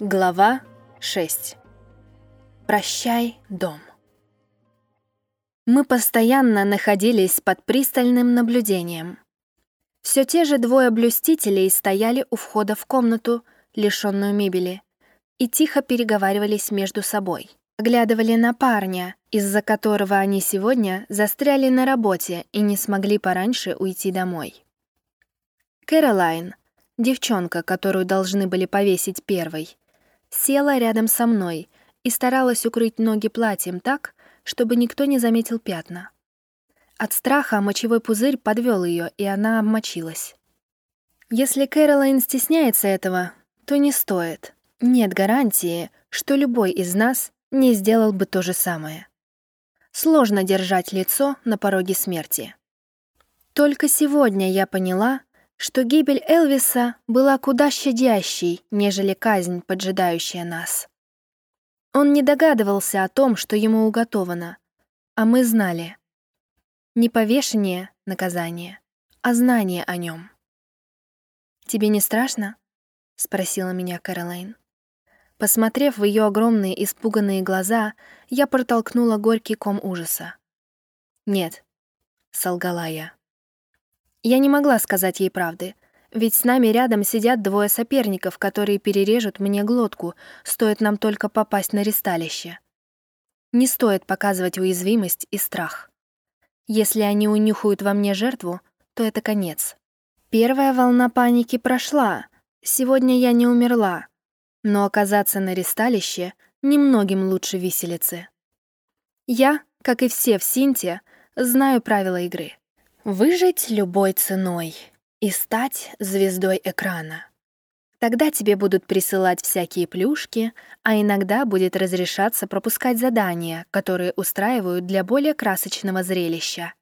Глава 6. Прощай, дом. Мы постоянно находились под пристальным наблюдением. Все те же двое блюстителей стояли у входа в комнату, лишенную мебели, и тихо переговаривались между собой. Оглядывали на парня, из-за которого они сегодня застряли на работе и не смогли пораньше уйти домой. Кэролайн, девчонка, которую должны были повесить первой, села рядом со мной и старалась укрыть ноги платьем так, чтобы никто не заметил пятна. От страха мочевой пузырь подвел ее, и она обмочилась. Если Кэролайн стесняется этого, то не стоит. Нет гарантии, что любой из нас не сделал бы то же самое. Сложно держать лицо на пороге смерти. Только сегодня я поняла, что гибель Элвиса была куда щадящей, нежели казнь, поджидающая нас. Он не догадывался о том, что ему уготовано, а мы знали. Не повешение — наказание, а знание о нем. «Тебе не страшно?» — спросила меня Кэролайн. Посмотрев в ее огромные испуганные глаза, я протолкнула горький ком ужаса. «Нет», — солгала я. Я не могла сказать ей правды, ведь с нами рядом сидят двое соперников, которые перережут мне глотку, стоит нам только попасть на ристалище. Не стоит показывать уязвимость и страх. Если они унюхают во мне жертву, то это конец. Первая волна паники прошла. Сегодня я не умерла, но оказаться на ресталище немногим лучше виселицы. Я, как и все в Синте, знаю правила игры. Выжить любой ценой и стать звездой экрана. Тогда тебе будут присылать всякие плюшки, а иногда будет разрешаться пропускать задания, которые устраивают для более красочного зрелища.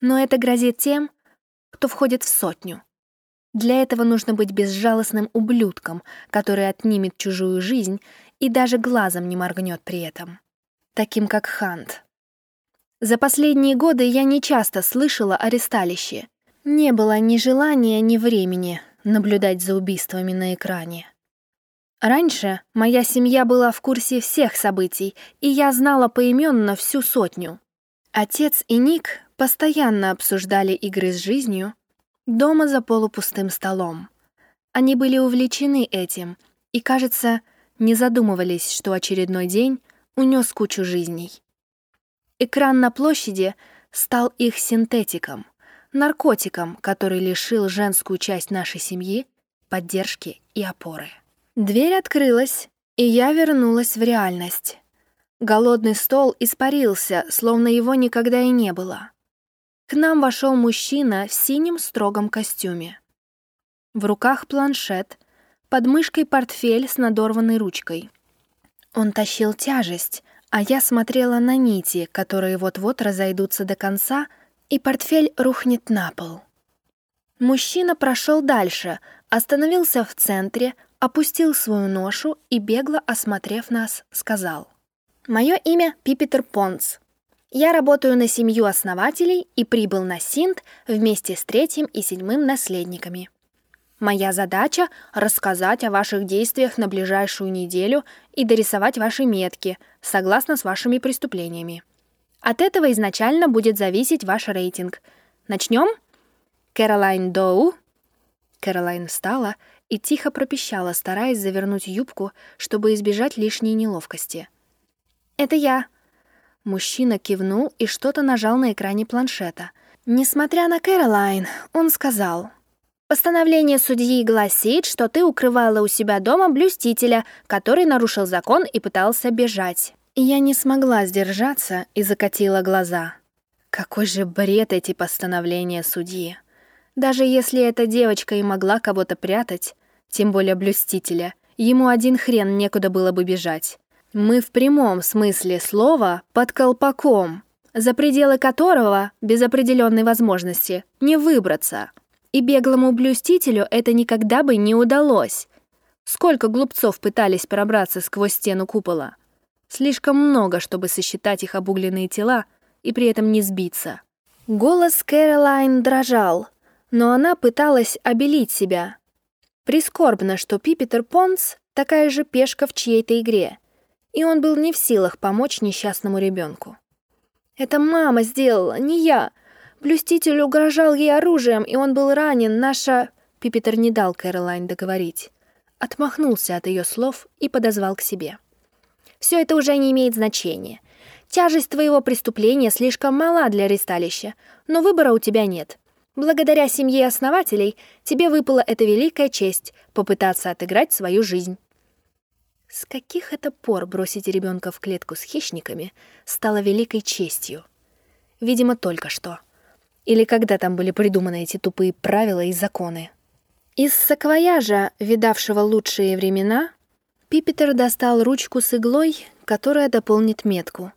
Но это грозит тем, кто входит в сотню. Для этого нужно быть безжалостным ублюдком, который отнимет чужую жизнь и даже глазом не моргнет при этом. Таким как Хант. За последние годы я не часто слышала о ресталище. Не было ни желания, ни времени наблюдать за убийствами на экране. Раньше моя семья была в курсе всех событий, и я знала поименно всю сотню. Отец и Ник постоянно обсуждали игры с жизнью, дома за полупустым столом. Они были увлечены этим и, кажется, не задумывались, что очередной день унес кучу жизней. Экран на площади стал их синтетиком, наркотиком, который лишил женскую часть нашей семьи поддержки и опоры. Дверь открылась, и я вернулась в реальность. Голодный стол испарился, словно его никогда и не было. К нам вошел мужчина в синем строгом костюме. В руках планшет, под мышкой портфель с надорванной ручкой. Он тащил тяжесть, а я смотрела на нити, которые вот-вот разойдутся до конца, и портфель рухнет на пол. Мужчина прошел дальше, остановился в центре, опустил свою ношу и, бегло осмотрев нас, сказал. «Мое имя Пипитер Понс. Я работаю на семью основателей и прибыл на Синт вместе с третьим и седьмым наследниками. Моя задача — рассказать о ваших действиях на ближайшую неделю и дорисовать ваши метки, согласно с вашими преступлениями. От этого изначально будет зависеть ваш рейтинг. Начнем? Кэролайн Доу. Кэролайн встала и тихо пропищала, стараясь завернуть юбку, чтобы избежать лишней неловкости. «Это я», Мужчина кивнул и что-то нажал на экране планшета. Несмотря на Кэролайн, он сказал... «Постановление судьи гласит, что ты укрывала у себя дома блюстителя, который нарушил закон и пытался бежать». Я не смогла сдержаться и закатила глаза. Какой же бред эти постановления судьи. Даже если эта девочка и могла кого-то прятать, тем более блюстителя, ему один хрен некуда было бы бежать. Мы в прямом смысле слова под колпаком, за пределы которого, без определенной возможности, не выбраться. И беглому блюстителю это никогда бы не удалось. Сколько глупцов пытались пробраться сквозь стену купола? Слишком много, чтобы сосчитать их обугленные тела и при этом не сбиться. Голос Кэролайн дрожал, но она пыталась обелить себя. Прискорбно, что Пипитер Понс такая же пешка в чьей-то игре, и он был не в силах помочь несчастному ребенку. «Это мама сделала, не я. Блюститель угрожал ей оружием, и он был ранен. Наша...» Пипитер не дал Кэролайн договорить. Отмахнулся от ее слов и подозвал к себе. «Все это уже не имеет значения. Тяжесть твоего преступления слишком мала для ресталища, но выбора у тебя нет. Благодаря семье основателей тебе выпала эта великая честь попытаться отыграть свою жизнь». С каких это пор бросить ребенка в клетку с хищниками стало великой честью? Видимо, только что. Или когда там были придуманы эти тупые правила и законы? Из саквояжа, видавшего лучшие времена, Пипетер достал ручку с иглой, которая дополнит метку.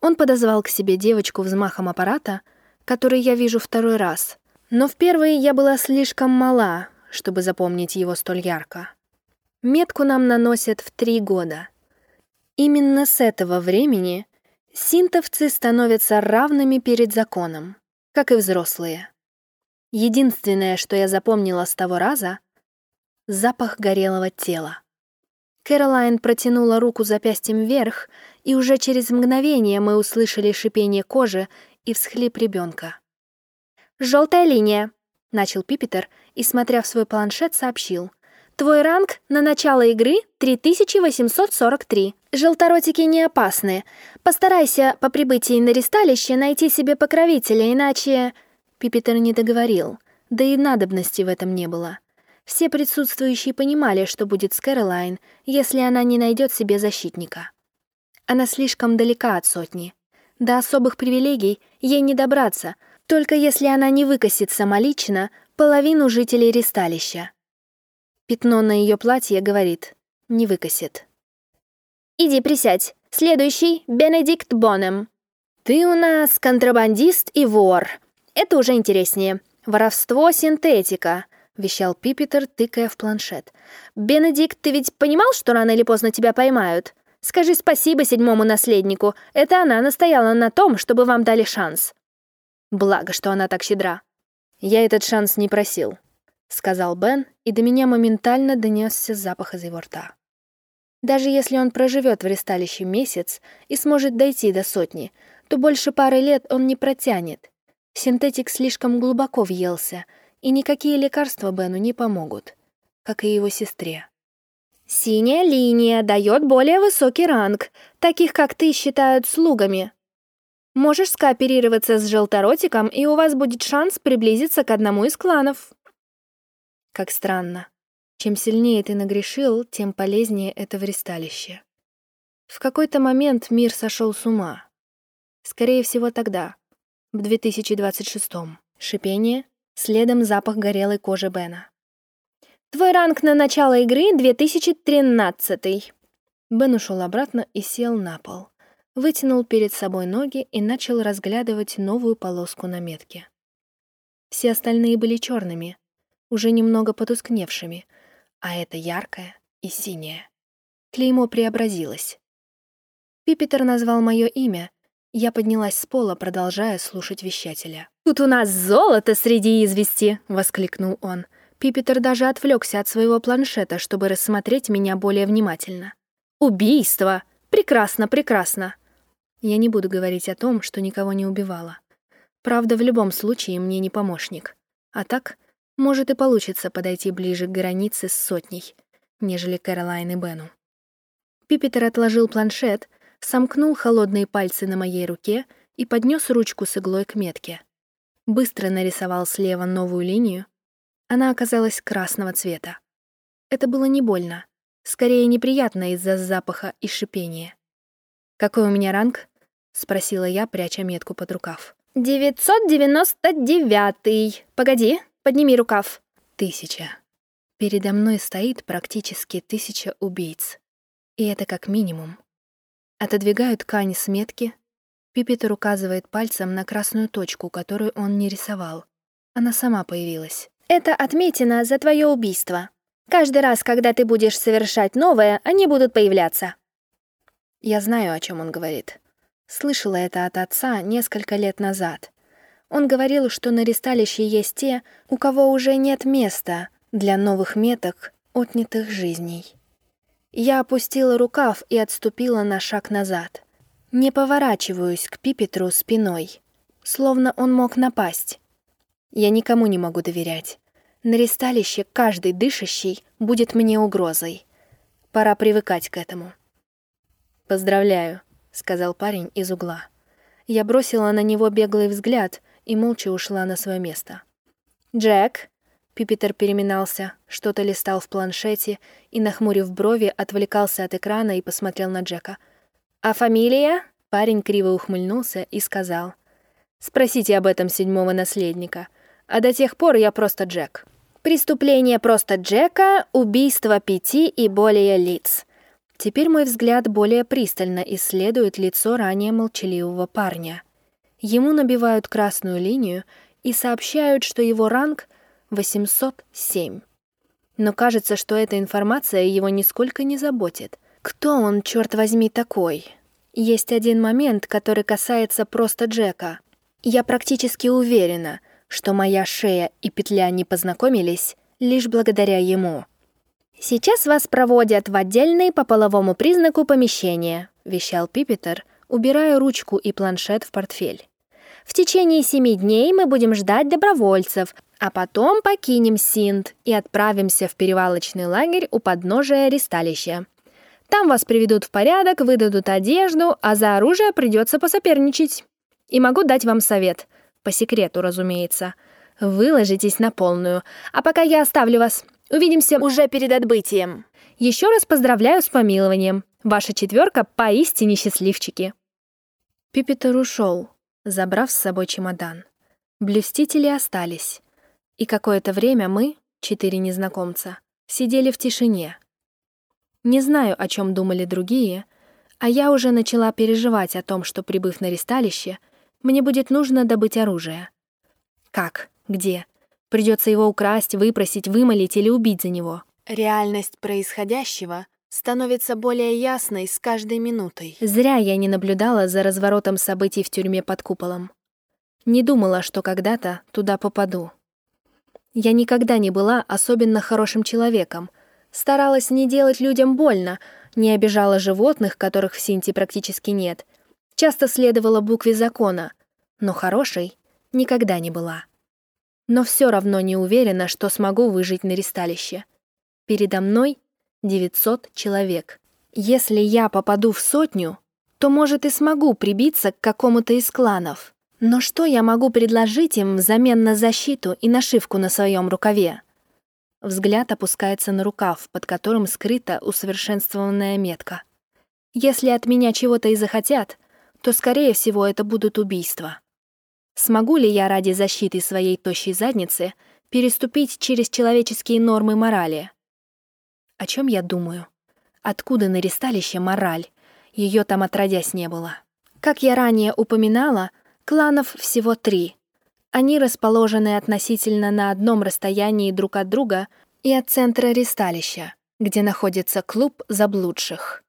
Он подозвал к себе девочку взмахом аппарата, который я вижу второй раз. Но в первый я была слишком мала, чтобы запомнить его столь ярко. Метку нам наносят в три года. Именно с этого времени синтовцы становятся равными перед законом, как и взрослые. Единственное, что я запомнила с того раза — запах горелого тела. Кэролайн протянула руку запястьем вверх, и уже через мгновение мы услышали шипение кожи и всхлип ребенка. «Желтая линия», — начал Пипетер и, смотря в свой планшет, сообщил — Твой ранг на начало игры 3843. Желторотики не опасны. Постарайся по прибытии на ресталище найти себе покровителя, иначе...» Пипитер не договорил, да и надобности в этом не было. Все присутствующие понимали, что будет с Кэролайн, если она не найдет себе защитника. Она слишком далека от сотни. До особых привилегий ей не добраться, только если она не выкосит самолично половину жителей ресталища. Пятно на ее платье говорит «не выкосит». «Иди присядь. Следующий — Бенедикт Бонем. Ты у нас контрабандист и вор. Это уже интереснее. Воровство синтетика», — вещал Пипитер, тыкая в планшет. «Бенедикт, ты ведь понимал, что рано или поздно тебя поймают? Скажи спасибо седьмому наследнику. Это она настояла на том, чтобы вам дали шанс». Благо, что она так щедра. Я этот шанс не просил. — сказал Бен, и до меня моментально донесся запах из его рта. Даже если он проживет в ресталище месяц и сможет дойти до сотни, то больше пары лет он не протянет. Синтетик слишком глубоко въелся, и никакие лекарства Бену не помогут, как и его сестре. «Синяя линия дает более высокий ранг, таких, как ты, считают слугами. Можешь скооперироваться с желторотиком, и у вас будет шанс приблизиться к одному из кланов», как странно. Чем сильнее ты нагрешил, тем полезнее это в ресталище. В какой-то момент мир сошел с ума. Скорее всего, тогда, в 2026-м. Шипение, следом запах горелой кожи Бена. «Твой ранг на начало игры — 2013 Бен ушел обратно и сел на пол. Вытянул перед собой ноги и начал разглядывать новую полоску на метке. Все остальные были черными, уже немного потускневшими, а это яркое и синее. Клеймо преобразилось. Пипитер назвал мое имя, я поднялась с пола, продолжая слушать вещателя. «Тут у нас золото среди извести!» — воскликнул он. Пипитер даже отвлекся от своего планшета, чтобы рассмотреть меня более внимательно. «Убийство! Прекрасно, прекрасно!» Я не буду говорить о том, что никого не убивала. Правда, в любом случае мне не помощник. А так, может и получится подойти ближе к границе с сотней, нежели Кэролайн и Бену. Пипитер отложил планшет, сомкнул холодные пальцы на моей руке и поднес ручку с иглой к метке. Быстро нарисовал слева новую линию. Она оказалась красного цвета. Это было не больно, скорее неприятно из-за запаха и шипения. «Какой у меня ранг?» — спросила я, пряча метку под рукав. «Девятьсот девяносто девятый. Погоди, Подними рукав. Тысяча. Передо мной стоит практически тысяча убийц. И это как минимум. Отодвигаю ткань с метки. Пипитер указывает пальцем на красную точку, которую он не рисовал. Она сама появилась. «Это отметина за твое убийство. Каждый раз, когда ты будешь совершать новое, они будут появляться». Я знаю, о чем он говорит. Слышала это от отца несколько лет назад. Он говорил, что на ресталище есть те, у кого уже нет места для новых меток, отнятых жизней. Я опустила рукав и отступила на шаг назад. Не поворачиваюсь к Пипетру спиной, словно он мог напасть. Я никому не могу доверять. На ристалище каждый дышащий будет мне угрозой. Пора привыкать к этому. «Поздравляю», — сказал парень из угла. Я бросила на него беглый взгляд и молча ушла на свое место. «Джек», — Пипитер переминался, что-то листал в планшете и, нахмурив брови, отвлекался от экрана и посмотрел на Джека. «А фамилия?» — парень криво ухмыльнулся и сказал. «Спросите об этом седьмого наследника. А до тех пор я просто Джек». «Преступление просто Джека, убийство пяти и более лиц», Теперь мой взгляд более пристально исследует лицо ранее молчаливого парня. Ему набивают красную линию и сообщают, что его ранг 807. Но кажется, что эта информация его нисколько не заботит. Кто он, черт возьми, такой? Есть один момент, который касается просто Джека. Я практически уверена, что моя шея и петля не познакомились лишь благодаря ему. «Сейчас вас проводят в отдельные по половому признаку помещения», — вещал Пипетер, убирая ручку и планшет в портфель. «В течение семи дней мы будем ждать добровольцев, а потом покинем Синд и отправимся в перевалочный лагерь у подножия ресталища. Там вас приведут в порядок, выдадут одежду, а за оружие придется посоперничать. И могу дать вам совет, по секрету, разумеется. Выложитесь на полную, а пока я оставлю вас. Увидимся уже перед отбытием. Еще раз поздравляю с помилованием. Ваша четверка поистине счастливчики. Пипитер ушел, забрав с собой чемодан. Блюстители остались. И какое-то время мы, четыре незнакомца, сидели в тишине. Не знаю, о чем думали другие, а я уже начала переживать о том, что, прибыв на ристалище, мне будет нужно добыть оружие. Как? Где? Придется его украсть, выпросить, вымолить или убить за него. Реальность происходящего становится более ясной с каждой минутой. Зря я не наблюдала за разворотом событий в тюрьме под куполом. Не думала, что когда-то туда попаду. Я никогда не была особенно хорошим человеком, старалась не делать людям больно, не обижала животных, которых в Синте практически нет, часто следовала букве закона, но хорошей никогда не была но все равно не уверена, что смогу выжить на ристалище. Передо мной 900 человек. Если я попаду в сотню, то, может, и смогу прибиться к какому-то из кланов. Но что я могу предложить им взамен на защиту и нашивку на своем рукаве? Взгляд опускается на рукав, под которым скрыта усовершенствованная метка. Если от меня чего-то и захотят, то, скорее всего, это будут убийства. Смогу ли я ради защиты своей тощей задницы переступить через человеческие нормы морали? О чем я думаю? Откуда на ресталище мораль? Ее там отродясь не было. Как я ранее упоминала, кланов всего три. Они расположены относительно на одном расстоянии друг от друга и от центра ресталища, где находится клуб заблудших.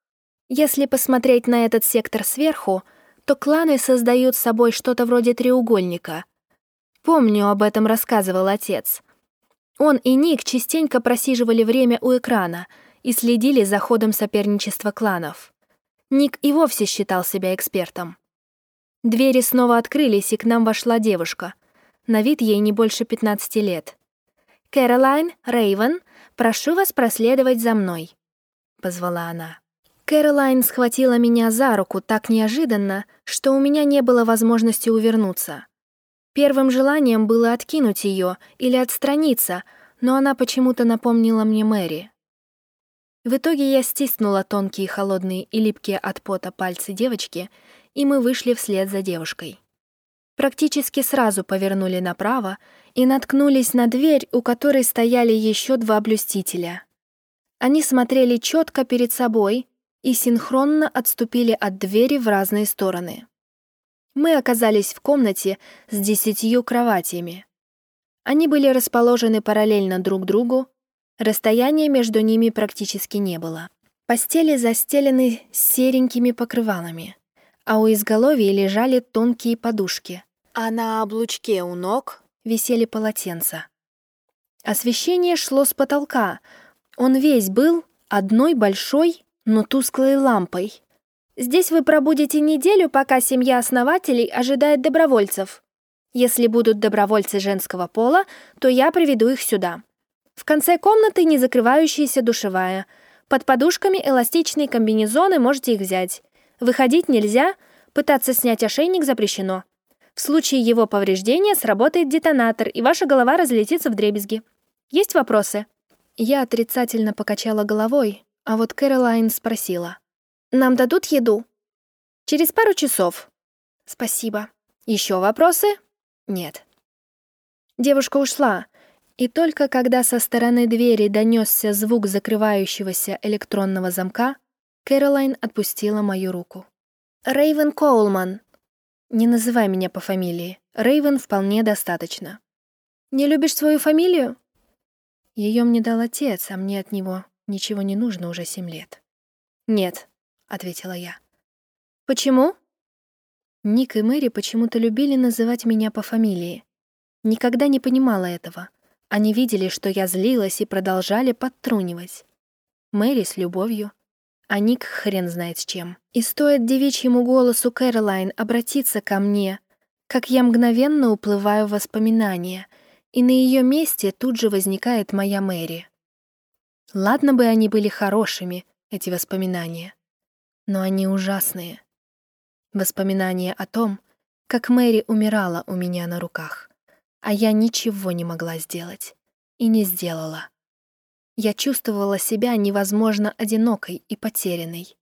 Если посмотреть на этот сектор сверху — то кланы создают собой что-то вроде треугольника. Помню, об этом рассказывал отец. Он и Ник частенько просиживали время у экрана и следили за ходом соперничества кланов. Ник и вовсе считал себя экспертом. Двери снова открылись, и к нам вошла девушка. На вид ей не больше 15 лет. «Кэролайн, Рейвен, прошу вас проследовать за мной», — позвала она. Кэролайн схватила меня за руку так неожиданно, что у меня не было возможности увернуться. Первым желанием было откинуть ее или отстраниться, но она почему-то напомнила мне Мэри. В итоге я стиснула тонкие, холодные и липкие от пота пальцы девочки, и мы вышли вслед за девушкой. Практически сразу повернули направо и наткнулись на дверь, у которой стояли еще два блюстителя. Они смотрели четко перед собой, и синхронно отступили от двери в разные стороны. Мы оказались в комнате с десятью кроватями. Они были расположены параллельно друг другу, расстояния между ними практически не было. Постели застелены серенькими покрывалами, а у изголовья лежали тонкие подушки, а на облучке у ног висели полотенца. Освещение шло с потолка, он весь был одной большой, но тусклой лампой. Здесь вы пробудете неделю, пока семья основателей ожидает добровольцев. Если будут добровольцы женского пола, то я приведу их сюда. В конце комнаты не закрывающаяся душевая. Под подушками эластичные комбинезоны, можете их взять. Выходить нельзя, пытаться снять ошейник запрещено. В случае его повреждения сработает детонатор, и ваша голова разлетится в дребезги. Есть вопросы? Я отрицательно покачала головой, а вот Кэролайн спросила. «Нам дадут еду?» «Через пару часов». «Спасибо. Еще вопросы?» Нет. Девушка ушла, и только когда со стороны двери донесся звук закрывающегося электронного замка, Кэролайн отпустила мою руку. Рейвен Коулман. Не называй меня по фамилии. Рейвен вполне достаточно. Не любишь свою фамилию? Ее мне дал отец, а мне от него ничего не нужно уже семь лет. Нет, ответила я. Почему? Ник и Мэри почему-то любили называть меня по фамилии. Никогда не понимала этого. Они видели, что я злилась и продолжали подтрунивать. Мэри с любовью, а Ник хрен знает с чем. И стоит девичьему голосу Кэролайн обратиться ко мне, как я мгновенно уплываю в воспоминания, и на ее месте тут же возникает моя Мэри. Ладно бы они были хорошими, эти воспоминания, но они ужасные. Воспоминание о том, как Мэри умирала у меня на руках, а я ничего не могла сделать. И не сделала. Я чувствовала себя невозможно одинокой и потерянной.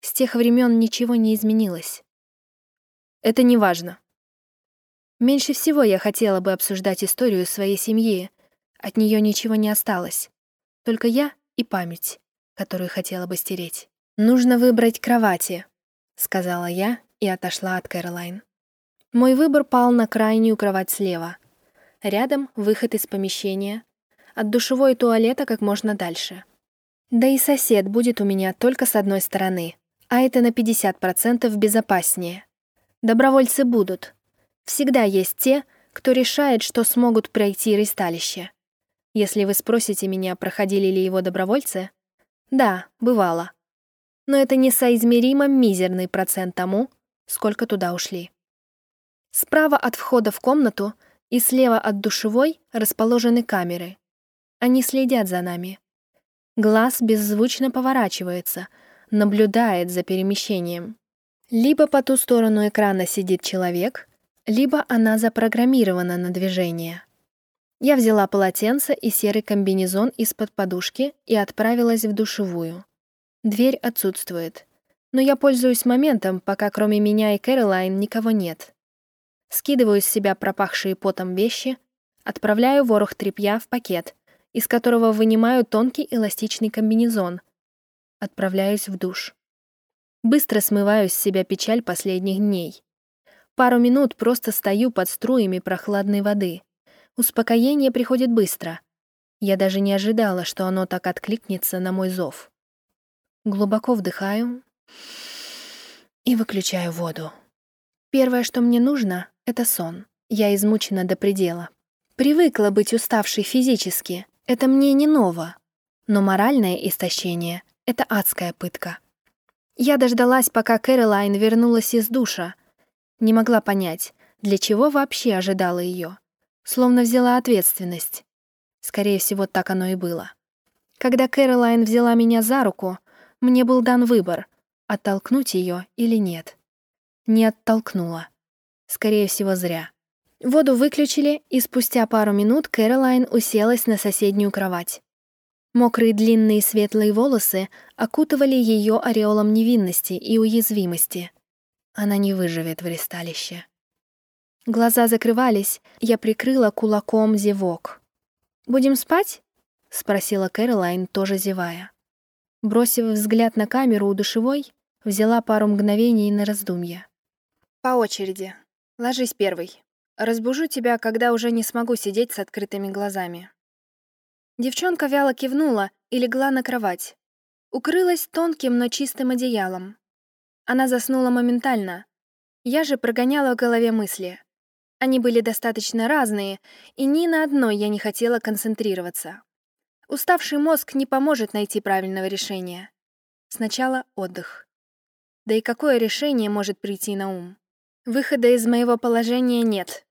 С тех времен ничего не изменилось. Это не важно. Меньше всего я хотела бы обсуждать историю своей семьи. От нее ничего не осталось. Только я и память, которую хотела бы стереть. Нужно выбрать кровати, — сказала я и отошла от Кэролайн. Мой выбор пал на крайнюю кровать слева. Рядом выход из помещения. От душевой и туалета как можно дальше. Да и сосед будет у меня только с одной стороны, а это на 50% безопаснее. Добровольцы будут. Всегда есть те, кто решает, что смогут пройти ресталище. Если вы спросите меня, проходили ли его добровольцы, да, бывало но это несоизмеримо мизерный процент тому, сколько туда ушли. Справа от входа в комнату и слева от душевой расположены камеры. Они следят за нами. Глаз беззвучно поворачивается, наблюдает за перемещением. Либо по ту сторону экрана сидит человек, либо она запрограммирована на движение. Я взяла полотенце и серый комбинезон из-под подушки и отправилась в душевую. Дверь отсутствует. Но я пользуюсь моментом, пока кроме меня и Кэролайн никого нет. Скидываю с себя пропахшие потом вещи, отправляю ворох тряпья в пакет, из которого вынимаю тонкий эластичный комбинезон. Отправляюсь в душ. Быстро смываю с себя печаль последних дней. Пару минут просто стою под струями прохладной воды. Успокоение приходит быстро. Я даже не ожидала, что оно так откликнется на мой зов. Глубоко вдыхаю и выключаю воду. Первое, что мне нужно, — это сон. Я измучена до предела. Привыкла быть уставшей физически. Это мне не ново. Но моральное истощение — это адская пытка. Я дождалась, пока Кэролайн вернулась из душа. Не могла понять, для чего вообще ожидала ее. Словно взяла ответственность. Скорее всего, так оно и было. Когда Кэролайн взяла меня за руку, мне был дан выбор — оттолкнуть ее или нет. Не оттолкнула. Скорее всего, зря. Воду выключили, и спустя пару минут Кэролайн уселась на соседнюю кровать. Мокрые длинные светлые волосы окутывали ее ореолом невинности и уязвимости. Она не выживет в ресталище. Глаза закрывались, я прикрыла кулаком зевок. «Будем спать?» — спросила Кэролайн, тоже зевая. Бросив взгляд на камеру у душевой, взяла пару мгновений на раздумье. «По очереди. Ложись первый. Разбужу тебя, когда уже не смогу сидеть с открытыми глазами». Девчонка вяло кивнула и легла на кровать. Укрылась тонким, но чистым одеялом. Она заснула моментально. Я же прогоняла в голове мысли. Они были достаточно разные, и ни на одной я не хотела концентрироваться. Уставший мозг не поможет найти правильного решения. Сначала отдых. Да и какое решение может прийти на ум? Выхода из моего положения нет.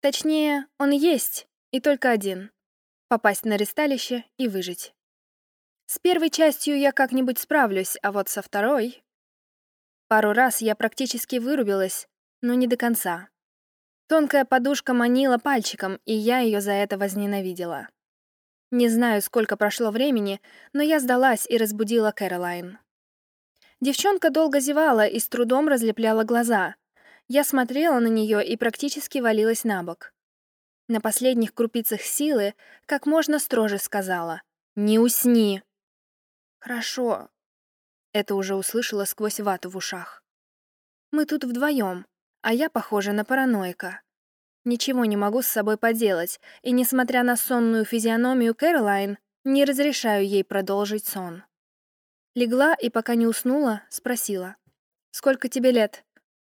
Точнее, он есть, и только один — попасть на ресталище и выжить. С первой частью я как-нибудь справлюсь, а вот со второй... Пару раз я практически вырубилась, но не до конца. Тонкая подушка манила пальчиком, и я ее за это возненавидела. Не знаю, сколько прошло времени, но я сдалась и разбудила Кэролайн. Девчонка долго зевала и с трудом разлепляла глаза. Я смотрела на нее и практически валилась на бок. На последних крупицах силы как можно строже сказала «Не усни!» «Хорошо», — это уже услышала сквозь вату в ушах. «Мы тут вдвоем, а я похожа на параноика. Ничего не могу с собой поделать, и, несмотря на сонную физиономию Кэролайн, не разрешаю ей продолжить сон. Легла и, пока не уснула, спросила. «Сколько тебе лет?»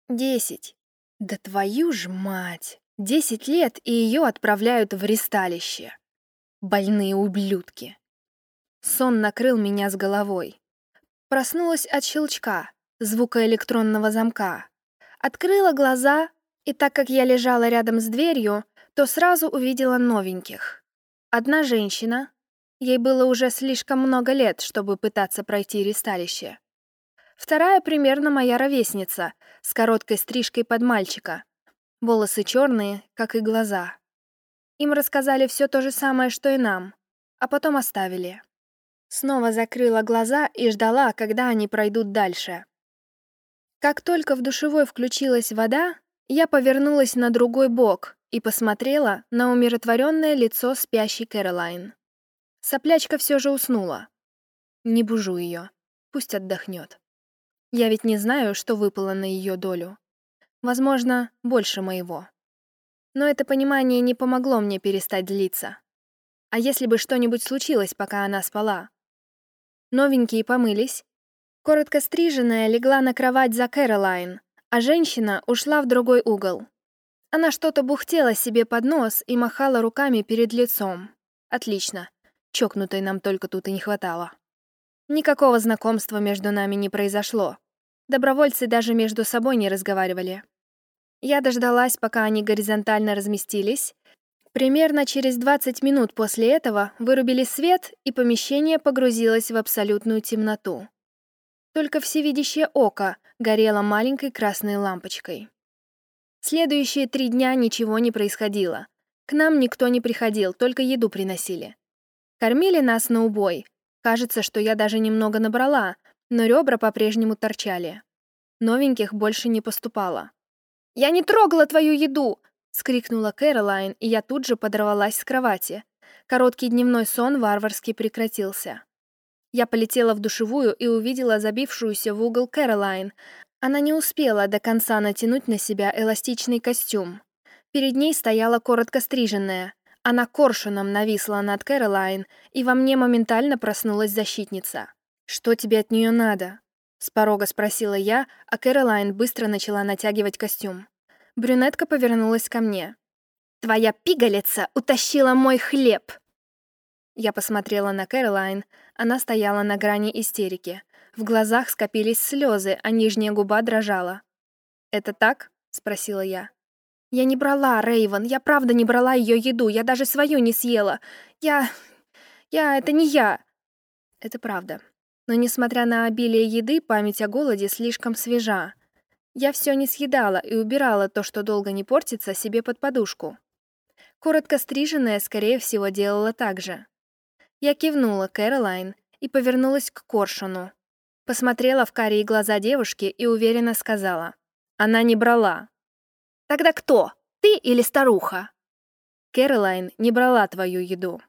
«Десять». «Да твою ж мать! Десять лет, и ее отправляют в ресталище. Больные ублюдки». Сон накрыл меня с головой. Проснулась от щелчка, звука электронного замка, Открыла глаза, и так как я лежала рядом с дверью, то сразу увидела новеньких. Одна женщина, ей было уже слишком много лет, чтобы пытаться пройти ресталище. Вторая примерно моя ровесница, с короткой стрижкой под мальчика. Волосы черные, как и глаза. Им рассказали все то же самое, что и нам, а потом оставили. Снова закрыла глаза и ждала, когда они пройдут дальше. Как только в душевой включилась вода, я повернулась на другой бок и посмотрела на умиротворенное лицо спящей Кэролайн. Соплячка все же уснула. Не бужу ее, пусть отдохнет. Я ведь не знаю, что выпало на ее долю. Возможно, больше моего. Но это понимание не помогло мне перестать злиться. А если бы что-нибудь случилось, пока она спала? Новенькие помылись, Коротко стриженная легла на кровать за Кэролайн, а женщина ушла в другой угол. Она что-то бухтела себе под нос и махала руками перед лицом. Отлично. Чокнутой нам только тут и не хватало. Никакого знакомства между нами не произошло. Добровольцы даже между собой не разговаривали. Я дождалась, пока они горизонтально разместились. Примерно через 20 минут после этого вырубили свет, и помещение погрузилось в абсолютную темноту. Только всевидящее око горело маленькой красной лампочкой. Следующие три дня ничего не происходило. К нам никто не приходил, только еду приносили. Кормили нас на убой. Кажется, что я даже немного набрала, но ребра по-прежнему торчали. Новеньких больше не поступало. «Я не трогала твою еду!» — скрикнула Кэролайн, и я тут же подорвалась с кровати. Короткий дневной сон варварски прекратился. Я полетела в душевую и увидела забившуюся в угол Кэролайн. Она не успела до конца натянуть на себя эластичный костюм. Перед ней стояла коротко стриженная. Она коршуном нависла над Кэролайн, и во мне моментально проснулась защитница. «Что тебе от нее надо?» — с порога спросила я, а Кэролайн быстро начала натягивать костюм. Брюнетка повернулась ко мне. «Твоя пигалица утащила мой хлеб!» Я посмотрела на Кэролайн, она стояла на грани истерики. В глазах скопились слезы, а нижняя губа дрожала. «Это так?» — спросила я. «Я не брала, Рейвен, я правда не брала ее еду, я даже свою не съела. Я... я... это не я». Это правда. Но несмотря на обилие еды, память о голоде слишком свежа. Я все не съедала и убирала то, что долго не портится, себе под подушку. Коротко стриженная, скорее всего, делала так же. Я кивнула Кэролайн и повернулась к Коршуну. Посмотрела в карие глаза девушки и уверенно сказала. Она не брала. «Тогда кто? Ты или старуха?» Кэролайн не брала твою еду.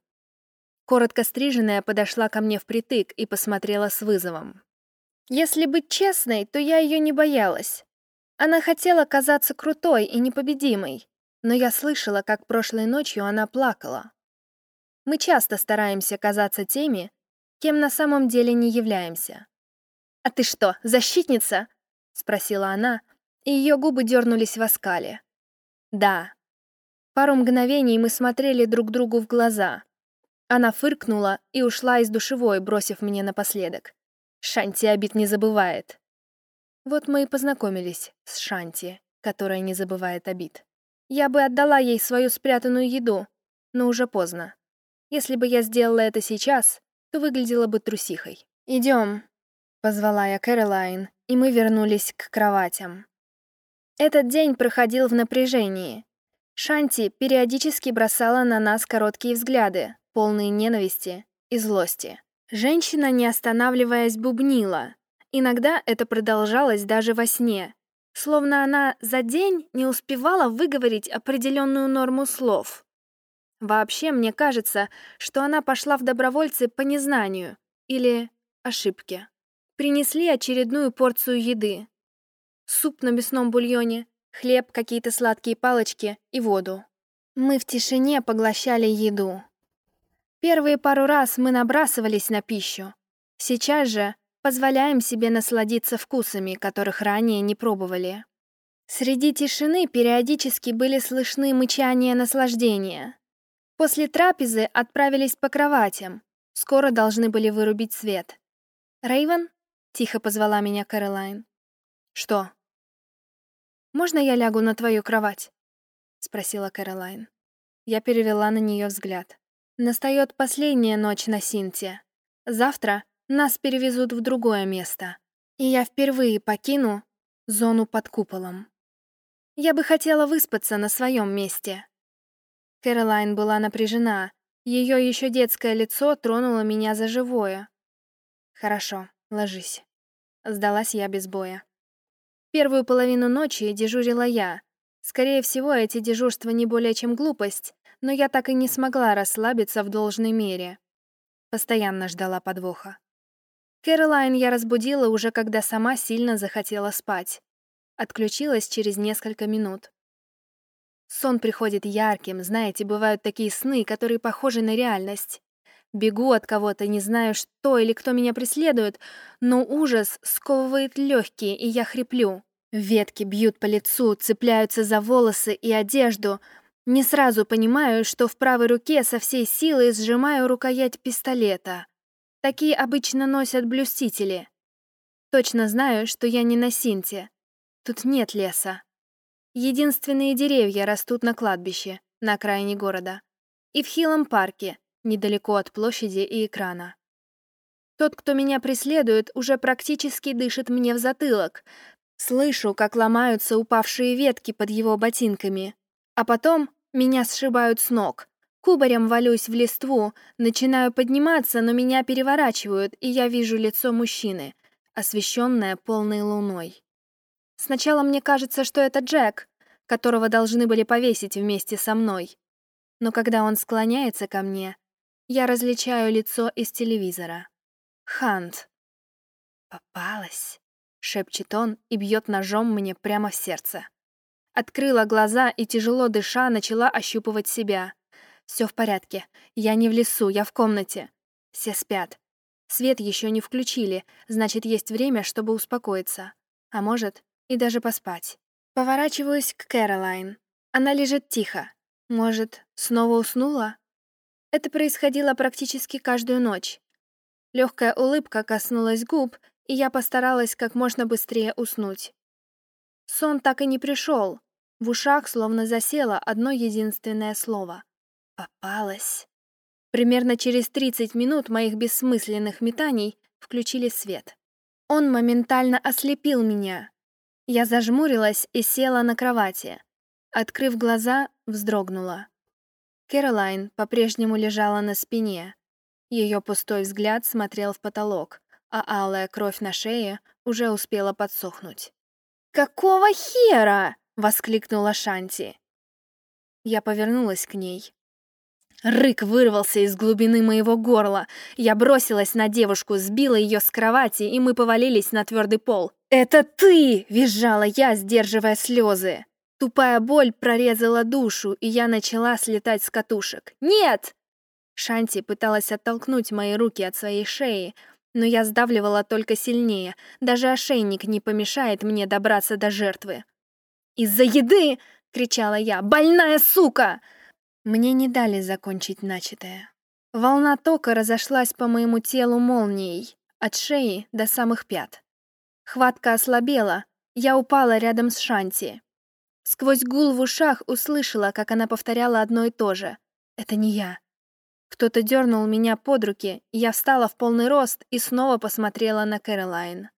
Коротко стриженная подошла ко мне впритык и посмотрела с вызовом. Если быть честной, то я ее не боялась. Она хотела казаться крутой и непобедимой, но я слышала, как прошлой ночью она плакала. Мы часто стараемся казаться теми, кем на самом деле не являемся. «А ты что, защитница?» — спросила она, и ее губы дернулись в оскале. «Да». Пару мгновений мы смотрели друг другу в глаза, Она фыркнула и ушла из душевой, бросив мне напоследок. Шанти обид не забывает. Вот мы и познакомились с Шанти, которая не забывает обид. Я бы отдала ей свою спрятанную еду, но уже поздно. Если бы я сделала это сейчас, то выглядела бы трусихой. Идем, позвала я Кэролайн, и мы вернулись к кроватям. Этот день проходил в напряжении. Шанти периодически бросала на нас короткие взгляды, полные ненависти и злости. Женщина, не останавливаясь, бубнила. Иногда это продолжалось даже во сне, словно она за день не успевала выговорить определенную норму слов. Вообще, мне кажется, что она пошла в добровольцы по незнанию или ошибке. Принесли очередную порцию еды. Суп на мясном бульоне, хлеб, какие-то сладкие палочки и воду. Мы в тишине поглощали еду. Первые пару раз мы набрасывались на пищу. Сейчас же позволяем себе насладиться вкусами, которых ранее не пробовали. Среди тишины периодически были слышны мычания наслаждения. После трапезы отправились по кроватям. Скоро должны были вырубить свет. Рейвен тихо позвала меня Кэролайн. «Что?» «Можно я лягу на твою кровать?» — спросила Кэролайн. Я перевела на нее взгляд. Настает последняя ночь на Синте. Завтра нас перевезут в другое место, и я впервые покину зону под куполом. Я бы хотела выспаться на своем месте. Кэролайн была напряжена, ее еще детское лицо тронуло меня за живое. Хорошо, ложись. Сдалась я без боя. Первую половину ночи дежурила я. Скорее всего, эти дежурства не более чем глупость, но я так и не смогла расслабиться в должной мере. Постоянно ждала подвоха. Кэролайн я разбудила уже когда сама сильно захотела спать. Отключилась через несколько минут. Сон приходит ярким, знаете, бывают такие сны, которые похожи на реальность. Бегу от кого-то, не знаю, что или кто меня преследует, но ужас сковывает легкие, и я хриплю. Ветки бьют по лицу, цепляются за волосы и одежду, не сразу понимаю, что в правой руке со всей силы сжимаю рукоять пистолета. Такие обычно носят блюстители. Точно знаю, что я не на Синте. Тут нет леса. Единственные деревья растут на кладбище, на окраине города. И в Хилом парке, недалеко от площади и экрана. Тот, кто меня преследует, уже практически дышит мне в затылок. Слышу, как ломаются упавшие ветки под его ботинками. А потом меня сшибают с ног. Кубарем валюсь в листву, начинаю подниматься, но меня переворачивают, и я вижу лицо мужчины, освещенное полной луной. Сначала мне кажется, что это Джек, которого должны были повесить вместе со мной. Но когда он склоняется ко мне, я различаю лицо из телевизора. Хант. «Попалась», — шепчет он и бьет ножом мне прямо в сердце. Открыла глаза и, тяжело дыша, начала ощупывать себя. Все в порядке. Я не в лесу, я в комнате. Все спят. Свет еще не включили, значит, есть время, чтобы успокоиться. А может, и даже поспать. Поворачиваюсь к Кэролайн. Она лежит тихо. Может, снова уснула? Это происходило практически каждую ночь. Легкая улыбка коснулась губ, и я постаралась как можно быстрее уснуть. Сон так и не пришел. В ушах словно засело одно единственное слово. Попалась. Примерно через 30 минут моих бессмысленных метаний включили свет. Он моментально ослепил меня. Я зажмурилась и села на кровати. Открыв глаза, вздрогнула. Кэролайн по-прежнему лежала на спине. Ее пустой взгляд смотрел в потолок, а алая кровь на шее уже успела подсохнуть. «Какого хера?» — воскликнула Шанти. Я повернулась к ней. Рык вырвался из глубины моего горла. Я бросилась на девушку, сбила ее с кровати, и мы повалились на твердый пол. «Это ты!» — визжала я, сдерживая слезы. Тупая боль прорезала душу, и я начала слетать с катушек. «Нет!» Шанти пыталась оттолкнуть мои руки от своей шеи, но я сдавливала только сильнее, даже ошейник не помешает мне добраться до жертвы. «Из-за еды!» — кричала я. «Больная сука!» Мне не дали закончить начатое. Волна тока разошлась по моему телу молнией, от шеи до самых пят. Хватка ослабела, я упала рядом с Шанти. Сквозь гул в ушах услышала, как она повторяла одно и то же. «Это не я». Кто-то дернул меня под руки, я встала в полный рост и снова посмотрела на Кэролайн.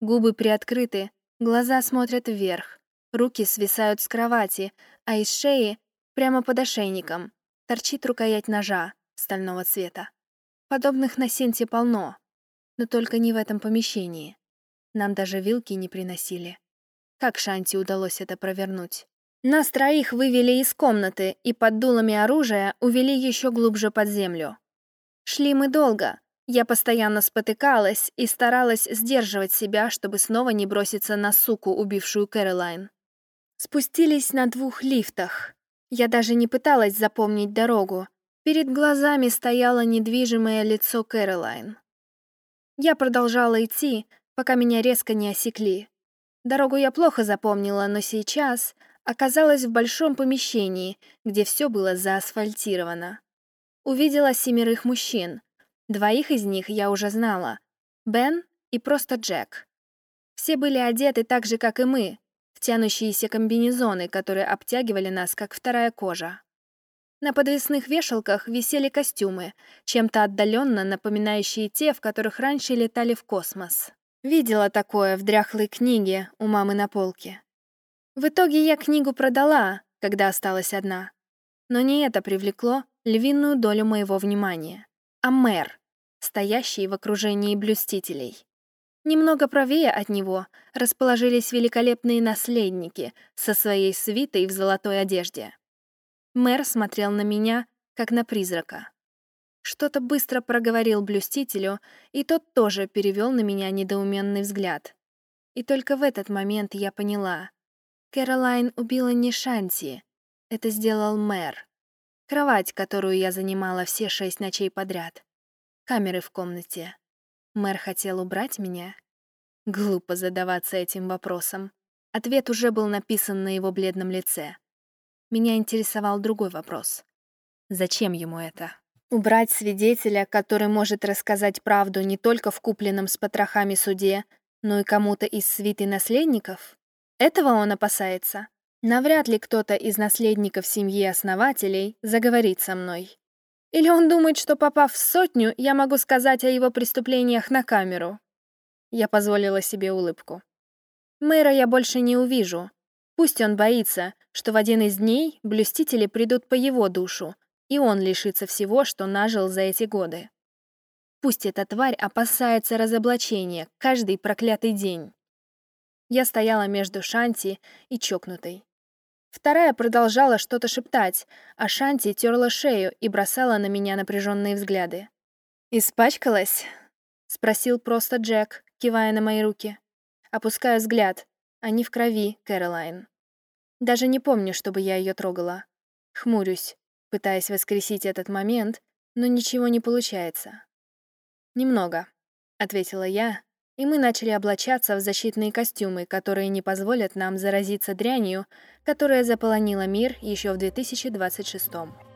Губы приоткрыты, глаза смотрят вверх, руки свисают с кровати, а из шеи, прямо под ошейником, торчит рукоять ножа стального цвета. Подобных на Сенте полно, но только не в этом помещении. Нам даже вилки не приносили. Как Шанти удалось это провернуть? Нас троих вывели из комнаты и под дулами оружия увели еще глубже под землю. Шли мы долго. Я постоянно спотыкалась и старалась сдерживать себя, чтобы снова не броситься на суку, убившую Кэролайн. Спустились на двух лифтах. Я даже не пыталась запомнить дорогу. Перед глазами стояло недвижимое лицо Кэролайн. Я продолжала идти, пока меня резко не осекли. Дорогу я плохо запомнила, но сейчас оказалась в большом помещении, где все было заасфальтировано. Увидела семерых мужчин. Двоих из них я уже знала. Бен и просто Джек. Все были одеты так же, как и мы, в тянущиеся комбинезоны, которые обтягивали нас, как вторая кожа. На подвесных вешалках висели костюмы, чем-то отдаленно напоминающие те, в которых раньше летали в космос. Видела такое в дряхлой книге у мамы на полке. В итоге я книгу продала, когда осталась одна. Но не это привлекло львиную долю моего внимания, а мэр, стоящий в окружении блюстителей. Немного правее от него расположились великолепные наследники со своей свитой в золотой одежде. Мэр смотрел на меня, как на призрака. Что-то быстро проговорил блюстителю, и тот тоже перевел на меня недоуменный взгляд. И только в этот момент я поняла. Кэролайн убила не Шанти. Это сделал мэр. Кровать, которую я занимала все шесть ночей подряд. Камеры в комнате. Мэр хотел убрать меня? Глупо задаваться этим вопросом. Ответ уже был написан на его бледном лице. Меня интересовал другой вопрос. Зачем ему это? Убрать свидетеля, который может рассказать правду не только в купленном с потрохами суде, но и кому-то из свиты наследников? Этого он опасается. Навряд ли кто-то из наследников семьи основателей заговорит со мной. Или он думает, что попав в сотню, я могу сказать о его преступлениях на камеру. Я позволила себе улыбку. Мэра я больше не увижу, Пусть он боится, что в один из дней блюстители придут по его душу, и он лишится всего, что нажил за эти годы. Пусть эта тварь опасается разоблачения каждый проклятый день. Я стояла между Шанти и чокнутой. Вторая продолжала что-то шептать, а Шанти терла шею и бросала на меня напряженные взгляды. «Испачкалась?» — спросил просто Джек, кивая на мои руки. Опускаю взгляд. Они в крови, Кэролайн. Даже не помню, чтобы я ее трогала. Хмурюсь, пытаясь воскресить этот момент, но ничего не получается. «Немного», — ответила я, и мы начали облачаться в защитные костюмы, которые не позволят нам заразиться дрянью, которая заполонила мир еще в 2026 -м.